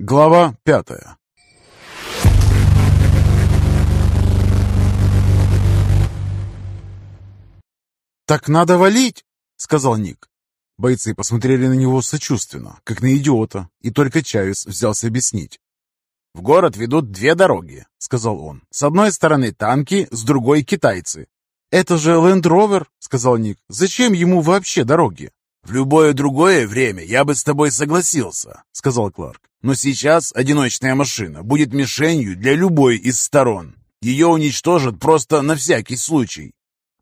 Глава пятая «Так надо валить!» — сказал Ник. Бойцы посмотрели на него сочувственно, как на идиота, и только Чавес взялся объяснить. «В город ведут две дороги», — сказал он. «С одной стороны танки, с другой китайцы». «Это же Ленд Ровер», — сказал Ник. «Зачем ему вообще дороги?» «В любое другое время я бы с тобой согласился», — сказал Кларк. «Но сейчас одиночная машина будет мишенью для любой из сторон. Ее уничтожат просто на всякий случай».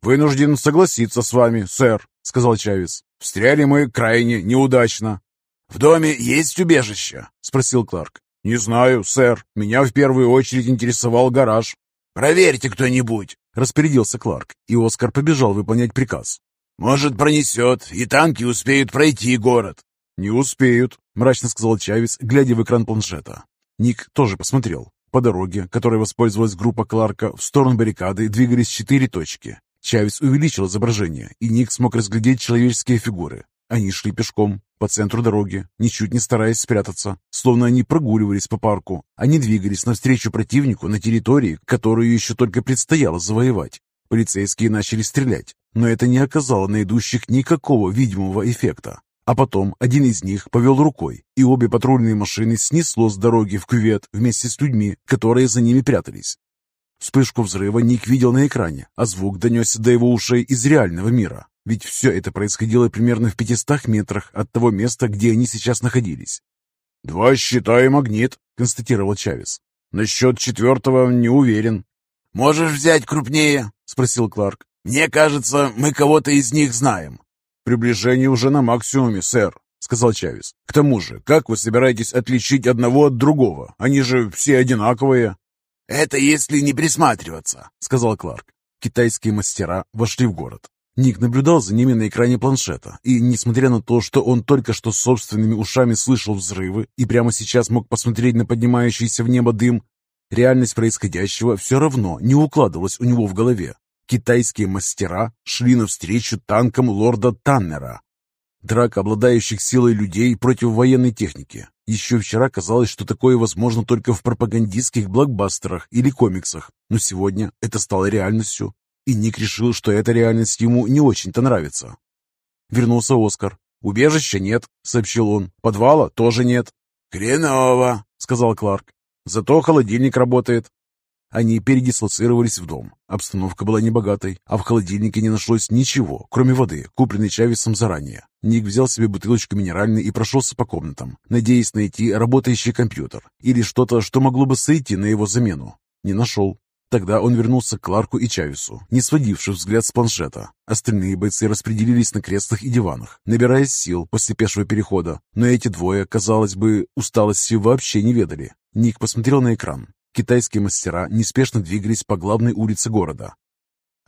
«Вынужден согласиться с вами, сэр», — сказал Чавес. «Встряли мы крайне неудачно». «В доме есть убежище?» — спросил Кларк. «Не знаю, сэр. Меня в первую очередь интересовал гараж». «Проверьте кто-нибудь», — распорядился Кларк, и Оскар побежал выполнять приказ. «Может, пронесет, и танки успеют пройти город». «Не успеют», — мрачно сказал Чавес, глядя в экран планшета. Ник тоже посмотрел. По дороге, которой воспользовалась группа Кларка, в сторону баррикады двигались четыре точки. Чавес увеличил изображение, и Ник смог разглядеть человеческие фигуры. Они шли пешком, по центру дороги, ничуть не стараясь спрятаться, словно они прогуливались по парку. Они двигались навстречу противнику на территории, которую еще только предстояло завоевать. Полицейские начали стрелять, но это не оказало на идущих никакого видимого эффекта. А потом один из них повел рукой, и обе патрульные машины снесло с дороги в кювет вместе с людьми, которые за ними прятались. Вспышку взрыва Ник видел на экране, а звук донесся до его ушей из реального мира. Ведь все это происходило примерно в 500 метрах от того места, где они сейчас находились. «Два щита и магнит», — констатировал Чавес. «Насчет четвертого не уверен». «Можешь взять крупнее?» — спросил Кларк. «Мне кажется, мы кого-то из них знаем». «Приближение уже на максимуме, сэр», — сказал Чавес. «К тому же, как вы собираетесь отличить одного от другого? Они же все одинаковые». «Это если не присматриваться», — сказал Кларк. Китайские мастера вошли в город. Ник наблюдал за ними на экране планшета, и, несмотря на то, что он только что собственными ушами слышал взрывы и прямо сейчас мог посмотреть на поднимающийся в небо дым, реальность происходящего все равно не укладывалась у него в голове. Китайские мастера шли навстречу танкам лорда Таннера. Драка обладающих силой людей против военной техники. Еще вчера казалось, что такое возможно только в пропагандистских блокбастерах или комиксах, но сегодня это стало реальностью, и Ник решил, что эта реальность ему не очень-то нравится. Вернулся Оскар. «Убежища нет», — сообщил он. «Подвала тоже нет». «Хреново», — сказал Кларк. «Зато холодильник работает». Они передислоцировались в дом. Обстановка была небогатой, а в холодильнике не нашлось ничего, кроме воды, купленной Чавесом заранее. Ник взял себе бутылочку минеральной и прошелся по комнатам, надеясь найти работающий компьютер или что-то, что могло бы сойти на его замену. Не нашел. Тогда он вернулся к Кларку и Чавесу, не сводивший взгляд с планшета. Остальные бойцы распределились на креслах и диванах, набираясь сил после пешего перехода. Но эти двое, казалось бы, усталости вообще не ведали. Ник посмотрел на экран. Китайские мастера неспешно двигались по главной улице города.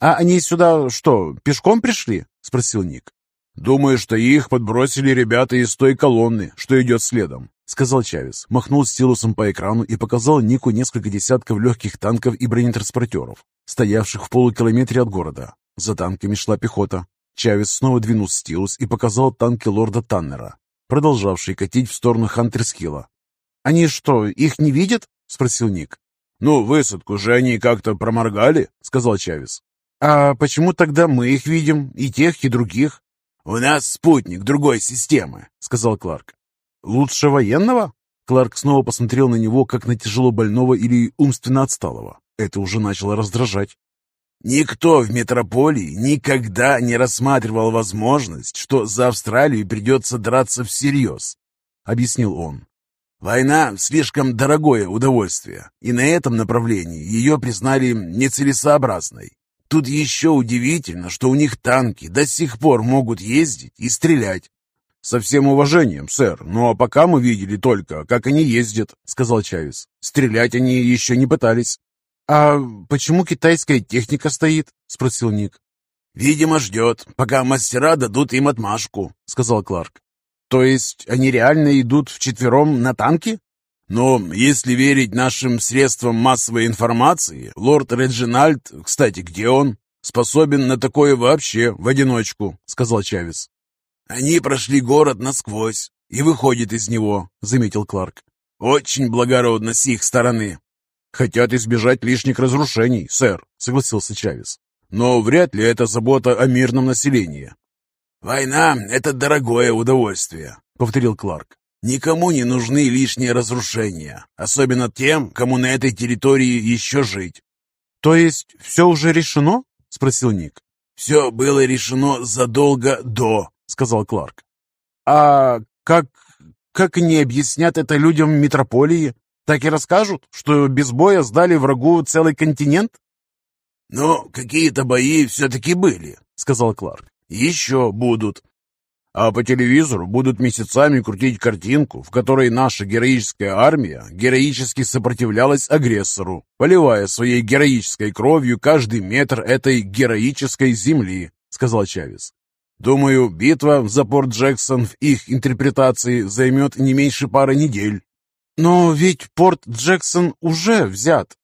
«А они сюда что, пешком пришли?» — спросил Ник. «Думаю, что их подбросили ребята из той колонны, что идет следом сказал Чавес, махнул стилусом по экрану и показал Нику несколько десятков легких танков и бронетранспортеров, стоявших в полукилометре от города. За танками шла пехота. Чавес снова двинул стилус и показал танки лорда Таннера, продолжавшие катить в сторону Хантерскилла. «Они что, их не видят?» — спросил Ник. «Ну, высадку же они как-то проморгали», — сказал Чавес. «А почему тогда мы их видим, и тех, и других?» «У нас спутник другой системы», — сказал Кларк. «Лучше военного?» Кларк снова посмотрел на него, как на тяжело больного или умственно отсталого. Это уже начало раздражать. Никто в метрополии никогда не рассматривал возможность, что за Австралию придется драться всерьез, — объяснил он. Война — слишком дорогое удовольствие, и на этом направлении ее признали нецелесообразной. Тут еще удивительно, что у них танки до сих пор могут ездить и стрелять, «Со всем уважением, сэр, но пока мы видели только, как они ездят», — сказал Чавес. «Стрелять они еще не пытались». «А почему китайская техника стоит?» — спросил Ник. «Видимо, ждет, пока мастера дадут им отмашку», — сказал Кларк. «То есть они реально идут вчетвером на танки?» «Но если верить нашим средствам массовой информации, лорд Реджинальд, кстати, где он? Способен на такое вообще в одиночку», — сказал Чавес. «Они прошли город насквозь и выходят из него», — заметил Кларк. Очень благородно с их стороны. Хотят избежать лишних разрушений, сэр, согласился Чавес. Но вряд ли это забота о мирном населении. «Война — это дорогое удовольствие», — повторил Кларк. «Никому не нужны лишние разрушения, особенно тем, кому на этой территории еще жить». «То есть все уже решено?» — спросил Ник. «Все было решено задолго до», — сказал Кларк. «А как, как они объяснят это людям метрополии? Так и расскажут, что без боя сдали врагу целый континент?» «Ну, какие-то бои все-таки были», — сказал Кларк. «Еще будут. А по телевизору будут месяцами крутить картинку, в которой наша героическая армия героически сопротивлялась агрессору, поливая своей героической кровью каждый метр этой героической земли», — сказал Чавес. «Думаю, битва за Порт Джексон в их интерпретации займет не меньше пары недель». «Но ведь Порт Джексон уже взят».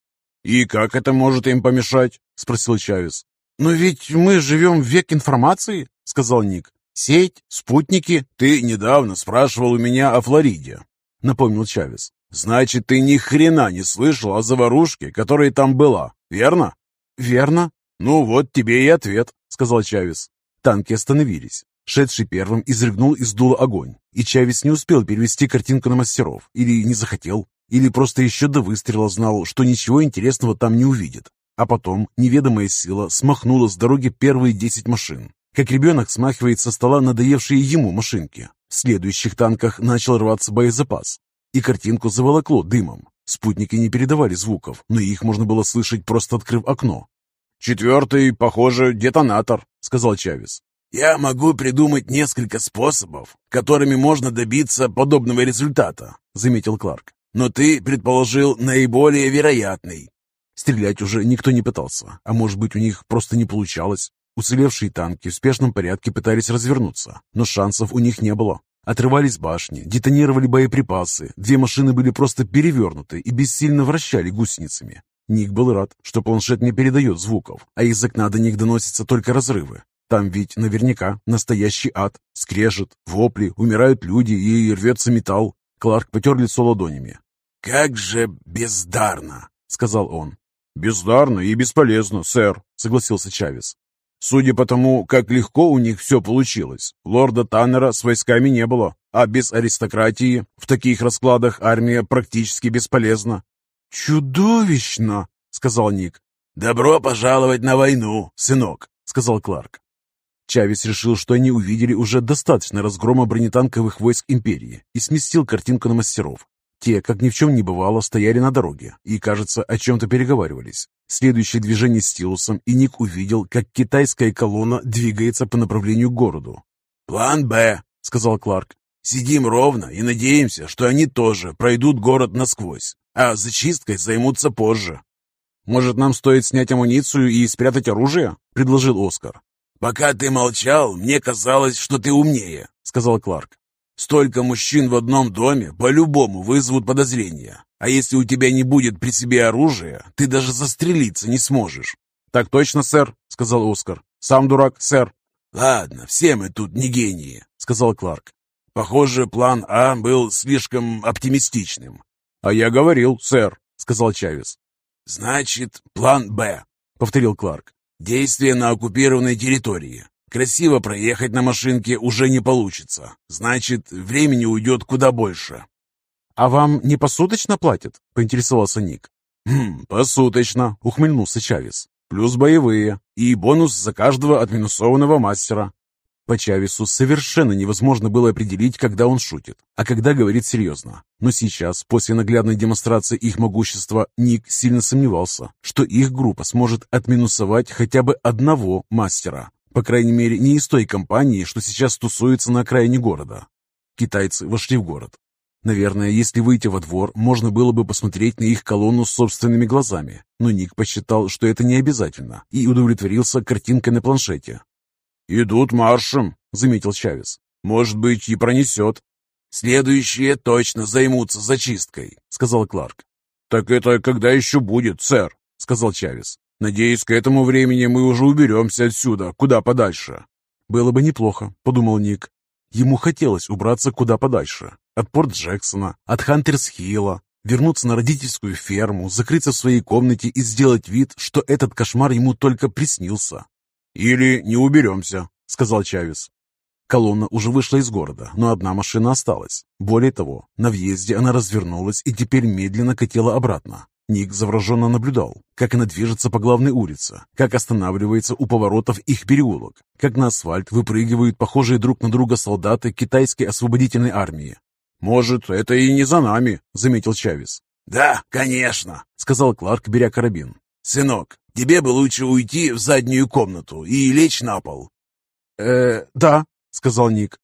«И как это может им помешать?» — спросил Чавес. «Но ведь мы живем в век информации», — сказал Ник. «Сеть, спутники». «Ты недавно спрашивал у меня о Флориде», — напомнил Чавес. «Значит, ты ни хрена не слышал о заварушке, которая там была, верно?» «Верно». «Ну вот тебе и ответ», — сказал Чавес. Танки остановились. Шедший первым изрыгнул из дула огонь, и Чавес не успел перевести картинку на мастеров, или не захотел, или просто еще до выстрела знал, что ничего интересного там не увидит. А потом неведомая сила смахнула с дороги первые десять машин, как ребенок смахивает со стола надоевшие ему машинки. В следующих танках начал рваться боезапас, и картинку заволокло дымом. Спутники не передавали звуков, но их можно было слышать, просто открыв окно. «Четвертый, похоже, детонатор», — сказал Чавес. «Я могу придумать несколько способов, которыми можно добиться подобного результата», — заметил Кларк. «Но ты предположил наиболее вероятный. Стрелять уже никто не пытался, а может быть у них просто не получалось. Уцелевшие танки в спешном порядке пытались развернуться, но шансов у них не было. Отрывались башни, детонировали боеприпасы, две машины были просто перевернуты и бессильно вращали гусеницами. Ник был рад, что планшет не передает звуков, а из окна до них доносятся только разрывы. Там ведь наверняка настоящий ад, скрежет, вопли, умирают люди и рвется металл. Кларк потер лицо ладонями. «Как же бездарно!» — сказал он. «Бездарно и бесполезно, сэр», — согласился Чавес. «Судя по тому, как легко у них все получилось, лорда Таннера с войсками не было, а без аристократии в таких раскладах армия практически бесполезна». «Чудовищно!» — сказал Ник. «Добро пожаловать на войну, сынок», — сказал Кларк. Чавес решил, что они увидели уже достаточно разгрома бронетанковых войск империи и сместил картинку на мастеров. Те, как ни в чем не бывало, стояли на дороге и, кажется, о чем-то переговаривались. Следующее движение стилусом, и Ник увидел, как китайская колонна двигается по направлению к городу. «План Б», — сказал Кларк. «Сидим ровно и надеемся, что они тоже пройдут город насквозь, а зачисткой займутся позже». «Может, нам стоит снять амуницию и спрятать оружие?» — предложил Оскар. «Пока ты молчал, мне казалось, что ты умнее», — сказал Кларк. Столько мужчин в одном доме по-любому вызовут подозрения. А если у тебя не будет при себе оружия, ты даже застрелиться не сможешь. «Так точно, сэр», — сказал Оскар. «Сам дурак, сэр». «Ладно, все мы тут не гении», — сказал Кларк. «Похоже, план А был слишком оптимистичным». «А я говорил, сэр», — сказал Чавес. «Значит, план Б», — повторил Кларк. «Действие на оккупированной территории. Красиво проехать на машинке уже не получится. Значит, времени уйдет куда больше. «А вам не посуточно платят?» — поинтересовался Ник. «Хм, посуточно», — ухмыльнулся Чавес. «Плюс боевые. И бонус за каждого отминусованного мастера». По Чавесу совершенно невозможно было определить, когда он шутит, а когда говорит серьезно. Но сейчас, после наглядной демонстрации их могущества, Ник сильно сомневался, что их группа сможет отминусовать хотя бы одного мастера. По крайней мере, не из той компании, что сейчас тусуется на окраине города. Китайцы вошли в город. Наверное, если выйти во двор, можно было бы посмотреть на их колонну собственными глазами, но Ник посчитал, что это не обязательно, и удовлетворился картинкой на планшете. «Идут маршем», — заметил Чавес. «Может быть, и пронесет». «Следующие точно займутся зачисткой», — сказал Кларк. «Так это когда еще будет, сэр?» — сказал Чавес. Надеюсь, к этому времени мы уже уберемся отсюда, куда подальше. Было бы неплохо, подумал Ник. Ему хотелось убраться куда подальше. от Порт-Джексона, от Хантерс-Хилла, вернуться на родительскую ферму, закрыться в своей комнате и сделать вид, что этот кошмар ему только приснился. «Или не уберемся», — сказал Чавес. Колонна уже вышла из города, но одна машина осталась. Более того, на въезде она развернулась и теперь медленно катила обратно. Ник завороженно наблюдал, как она движется по главной улице, как останавливается у поворотов их переулок, как на асфальт выпрыгивают похожие друг на друга солдаты китайской освободительной армии. «Может, это и не за нами», — заметил Чавес. «Да, конечно», — сказал Кларк, беря карабин. «Сынок, тебе бы лучше уйти в заднюю комнату и лечь на пол». «Э, да», — сказал Ник.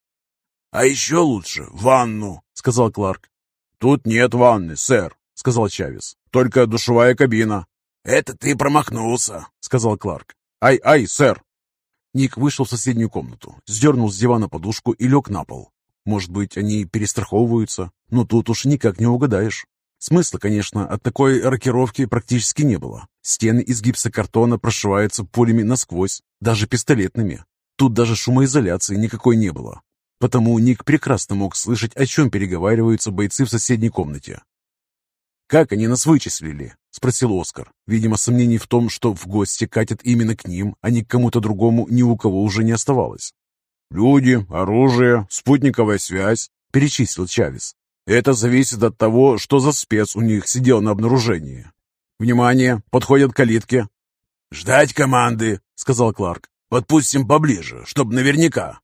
«А еще лучше в ванну», — сказал Кларк. «Тут нет ванны, сэр», — сказал Чавес. «Только душевая кабина». «Это ты промахнулся», — сказал Кларк. «Ай-ай, сэр!» Ник вышел в соседнюю комнату, сдернул с дивана подушку и лег на пол. Может быть, они перестраховываются, но тут уж никак не угадаешь. Смысла, конечно, от такой рокировки практически не было. Стены из гипсокартона прошиваются пулями насквозь, даже пистолетными. Тут даже шумоизоляции никакой не было. Потому Ник прекрасно мог слышать, о чем переговариваются бойцы в соседней комнате. «Как они нас вычислили?» — спросил Оскар. Видимо, сомнений в том, что в гости катят именно к ним, а не к кому-то другому, ни у кого уже не оставалось. «Люди, оружие, спутниковая связь», — перечислил Чавес. «Это зависит от того, что за спец у них сидел на обнаружении. Внимание, подходят калитки». «Ждать команды», — сказал Кларк. «Подпустим поближе, чтобы наверняка».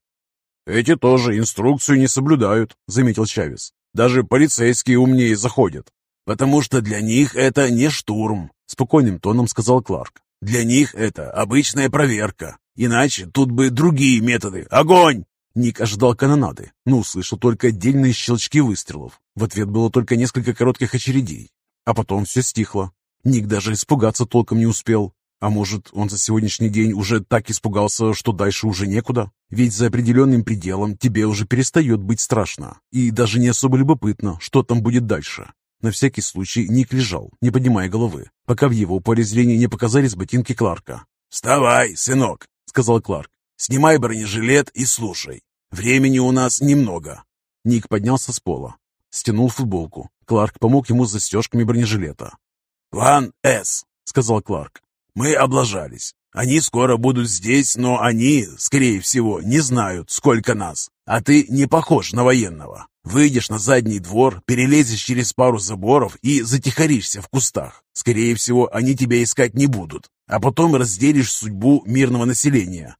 «Эти тоже инструкцию не соблюдают», — заметил Чавес. «Даже полицейские умнее заходят». «Потому что для них это не штурм», — спокойным тоном сказал Кларк. «Для них это обычная проверка. Иначе тут бы другие методы. Огонь!» Ник ожидал канонады, но услышал только отдельные щелчки выстрелов. В ответ было только несколько коротких очередей. А потом все стихло. Ник даже испугаться толком не успел. А может, он за сегодняшний день уже так испугался, что дальше уже некуда? Ведь за определенным пределом тебе уже перестает быть страшно. И даже не особо любопытно, что там будет дальше. На всякий случай Ник лежал, не поднимая головы, пока в его поле зрения не показались ботинки Кларка. «Вставай, сынок!» — сказал Кларк. «Снимай бронежилет и слушай. Времени у нас немного». Ник поднялся с пола, стянул футболку. Кларк помог ему с застежками бронежилета. «План С», — сказал Кларк. «Мы облажались. Они скоро будут здесь, но они, скорее всего, не знают, сколько нас. А ты не похож на военного. Выйдешь на задний двор, перелезешь через пару заборов и затихаришься в кустах. Скорее всего, они тебя искать не будут а потом разделишь судьбу мирного населения».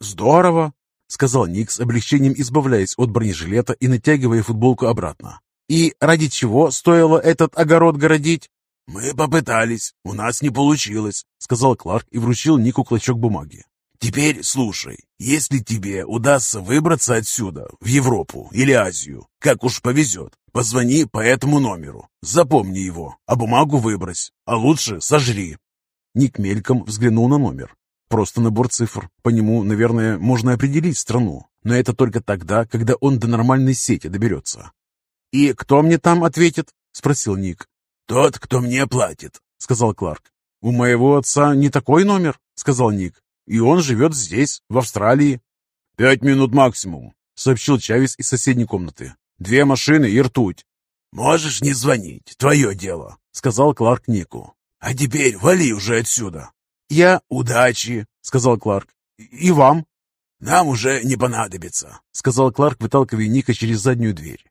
«Здорово», — сказал Ник с облегчением, избавляясь от бронежилета и натягивая футболку обратно. «И ради чего стоило этот огород городить?» «Мы попытались, у нас не получилось», — сказал Кларк и вручил Нику клочок бумаги. «Теперь слушай, если тебе удастся выбраться отсюда, в Европу или Азию, как уж повезет, позвони по этому номеру, запомни его, а бумагу выбрось, а лучше сожри, Ник мельком взглянул на номер. Просто набор цифр. По нему, наверное, можно определить страну. Но это только тогда, когда он до нормальной сети доберется. «И кто мне там ответит?» — спросил Ник. «Тот, кто мне платит», — сказал Кларк. «У моего отца не такой номер», — сказал Ник. «И он живет здесь, в Австралии». «Пять минут максимум», — сообщил Чавес из соседней комнаты. «Две машины и ртуть». «Можешь не звонить, твое дело», — сказал Кларк Нику. «А теперь вали уже отсюда!» «Я...» «Удачи!» — сказал Кларк. «И вам?» «Нам уже не понадобится», — сказал Кларк, выталкивая Ника через заднюю дверь.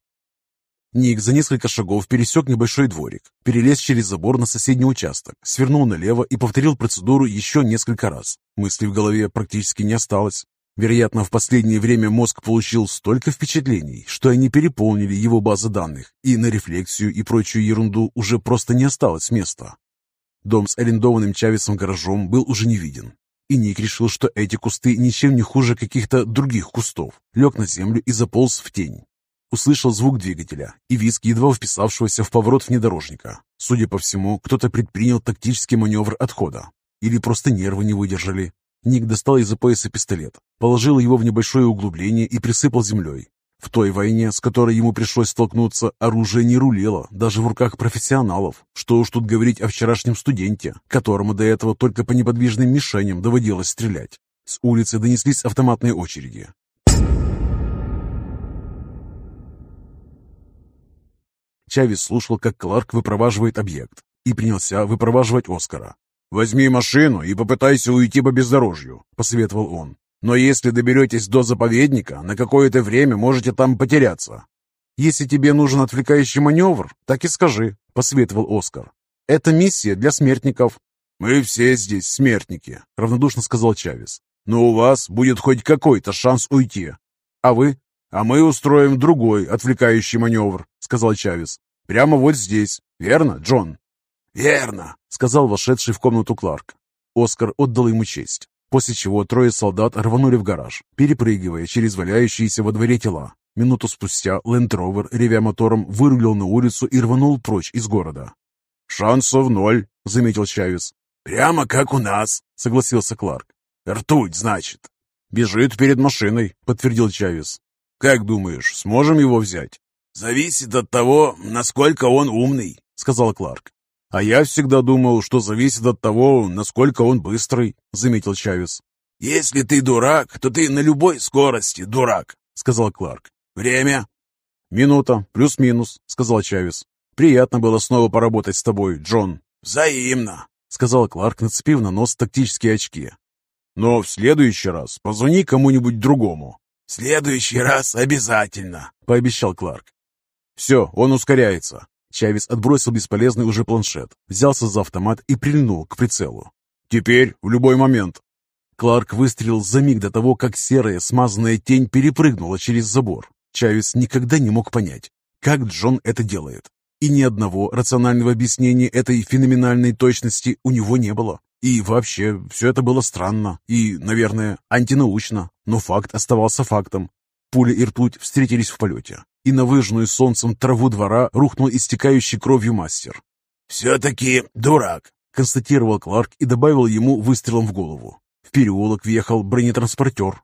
Ник за несколько шагов пересек небольшой дворик, перелез через забор на соседний участок, свернул налево и повторил процедуру еще несколько раз. Мыслей в голове практически не осталось. Вероятно, в последнее время мозг получил столько впечатлений, что они переполнили его базы данных, и на рефлексию и прочую ерунду уже просто не осталось места. Дом с арендованным Чавесом гаражом был уже не виден. И Ник решил, что эти кусты ничем не хуже каких-то других кустов. Лег на землю и заполз в тень. Услышал звук двигателя и визг едва вписавшегося в поворот внедорожника. Судя по всему, кто-то предпринял тактический маневр отхода. Или просто нервы не выдержали. Ник достал из-за пояса пистолет, положил его в небольшое углубление и присыпал землей. В той войне, с которой ему пришлось столкнуться, оружие не рулило, даже в руках профессионалов. Что уж тут говорить о вчерашнем студенте, которому до этого только по неподвижным мишеням доводилось стрелять. С улицы донеслись автоматные очереди. Чавес слушал, как Кларк выпроваживает объект, и принялся выпроваживать Оскара. «Возьми машину и попытайся уйти по бездорожью», — посоветовал он. «Но если доберетесь до заповедника, на какое-то время можете там потеряться». «Если тебе нужен отвлекающий маневр, так и скажи», — посоветовал Оскар. «Это миссия для смертников». «Мы все здесь смертники», — равнодушно сказал Чавес. «Но у вас будет хоть какой-то шанс уйти». «А вы?» «А мы устроим другой отвлекающий маневр», — сказал Чавес. «Прямо вот здесь. Верно, Джон?» «Верно», — сказал вошедший в комнату Кларк. Оскар отдал ему честь, после чего трое солдат рванули в гараж, перепрыгивая через валяющиеся во дворе тела. Минуту спустя Лэнд-Ровер, ревя мотором, вырулил на улицу и рванул прочь из города. «Шансов ноль», — заметил Чавес. «Прямо как у нас», — согласился Кларк. «Ртуть, значит». «Бежит перед машиной», — подтвердил Чавес. «Как думаешь, сможем его взять?» «Зависит от того, насколько он умный», — сказал Кларк. «А я всегда думал, что зависит от того, насколько он быстрый», — заметил Чавес. «Если ты дурак, то ты на любой скорости дурак», — сказал Кларк. «Время?» «Минута, плюс-минус», — сказал Чавес. «Приятно было снова поработать с тобой, Джон». «Взаимно», — сказал Кларк, нацепив на нос тактические очки. «Но в следующий раз позвони кому-нибудь другому». «В следующий раз обязательно», — пообещал Кларк. «Все, он ускоряется. Чавес отбросил бесполезный уже планшет, взялся за автомат и прильнул к прицелу. «Теперь, в любой момент!» Кларк выстрелил за миг до того, как серая смазанная тень перепрыгнула через забор. Чавес никогда не мог понять, как Джон это делает. И ни одного рационального объяснения этой феноменальной точности у него не было. И вообще, все это было странно и, наверное, антинаучно, но факт оставался фактом. Пуля и ртуть встретились в полете и на выжженную солнцем траву двора рухнул истекающий кровью мастер. «Все-таки дурак», — констатировал Кларк и добавил ему выстрелом в голову. В переулок въехал бронетранспортер,